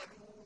قالوا